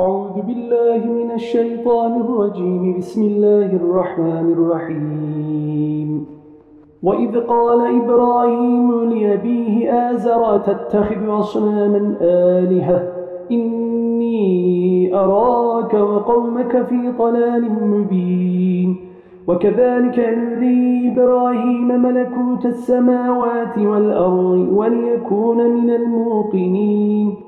أعوذ بالله من الشيطان الرجيم. بسم الله الرحمن الرحيم. وإذ قال إبراهيم لأبيه آزر تتخذ أصناما آلهة؟ إني أراك وقومك في طلال مبين. وكذلك نري إبراهيم ملكوت السماوات والأرض وليكون من الموقنين.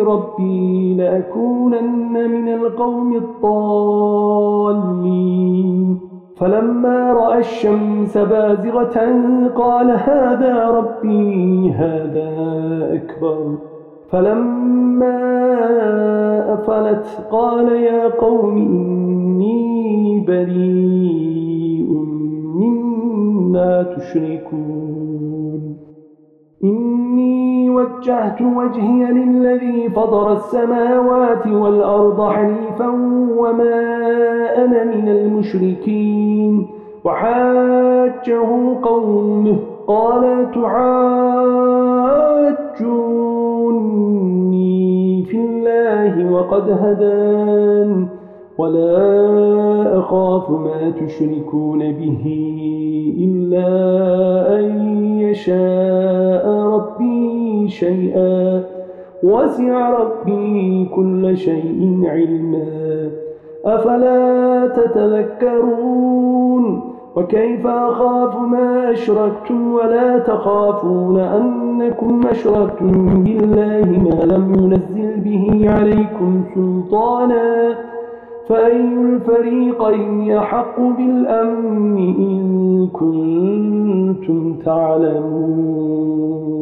ربي لأكونن من القوم الضالين. فلما رأى الشمس بازغة قال هذا ربي هذا أكبر. فلما أفلت قال يا قوم إني بريء مما تشركون. وجهت وجهي للذي فضر السماوات والأرض حنيفا وما أنا من المشركين. وحاجه قومه قال تعاجوني في الله وقد هدان ولا أخاف ما تشركون به إلا أن يشاء. شيئا وسع ربي كل شيء علما. أفلا تتذكرون وكيف أخاف ما أشركتم ولا تخافون أنكم أشركتم بالله ما لم ينزل به عليكم سلطانا؟ فأي الفريقين يحق بالأمن إن كنتم تعلمون؟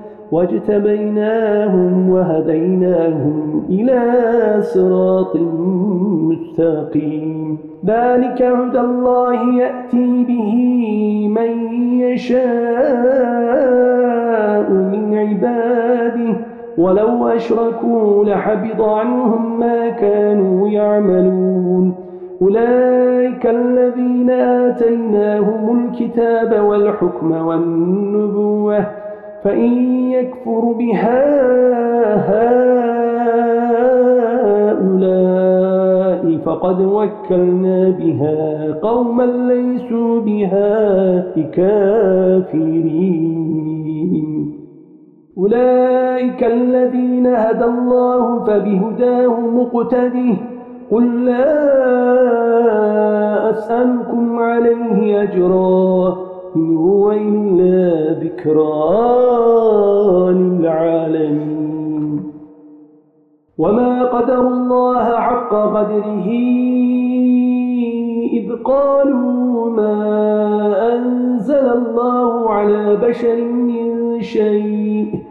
واجتبيناهم وهديناهم إلى صراط مستقيم. ذلك هدى الله يأتي به من يشاء من عباده. ولو أشركوا لحبط عنهم ما كانوا يعملون. أولئك الذين آتيناهم الكتاب والحكم والنبوة فإن يكفر بها هؤلاء فقد وكلنا بها قوما ليسوا بها كافرين أولئك الذين هدى الله فبهداه مقتده. قل لا أسألكم عليه أجرا إن هو إلا ذكرى. وما قدر الله حق قدره إذ قالوا ما أنزل الله على بشر من شيء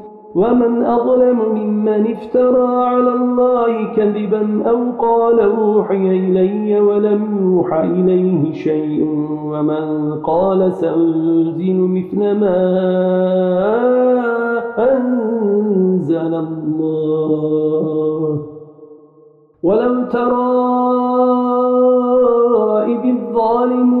ومن أظلم ممن افترى على الله كذبا أو قال أوحي إلي ولم يوحى إليه شيء ومن قال سأنزل مثل ما أنزل الله. ولو ترى إذ الظالمون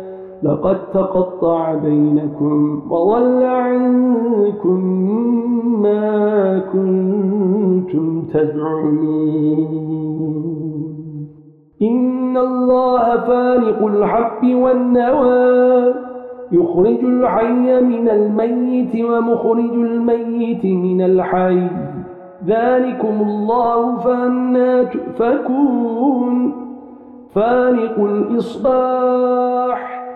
لقد تقطع بينكم وضل عنكم ما كنتم تزعمون. إن الله فارق الحق والنوى يخرج الحي من الميت ومخرج الميت من الحي. ذلكم الله فأنا تؤفكون. فارق الإصباح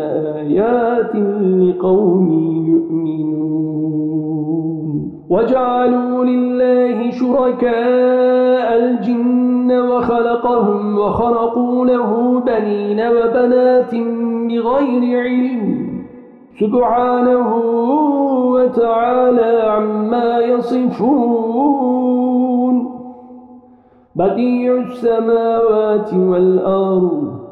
آيات لقوم يؤمنون. وجعلوا لله شركاء الجن وخلقهم وخرقوا له بنين وبنات بغير علم. سبحانه وتعالى عما يصفون. بديع السماوات والأرض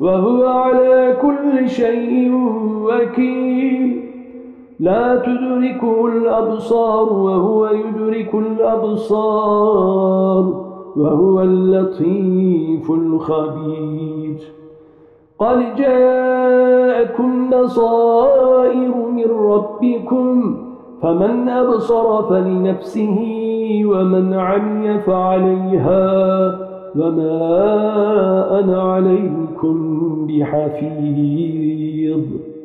وهو على كل شيء وكيل. لا تدركه الأبصار وهو يدرك الأبصار وهو اللطيف الخبير. قد جاءكم نصائر من ربكم فمن أبصر فلنفسه ومن عمي فعليها وما أنا عليكم بحفيظ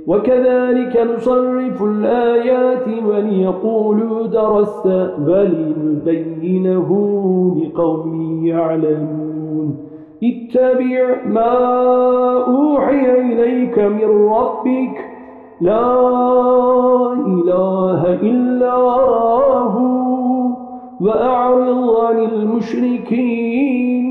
وكذلك نصرف الآيات وليقولوا درست ولنبينه لقوم يعلمون اتبع ما أوحي إليك من ربك لا إله إلا هو وأعرض عن المشركين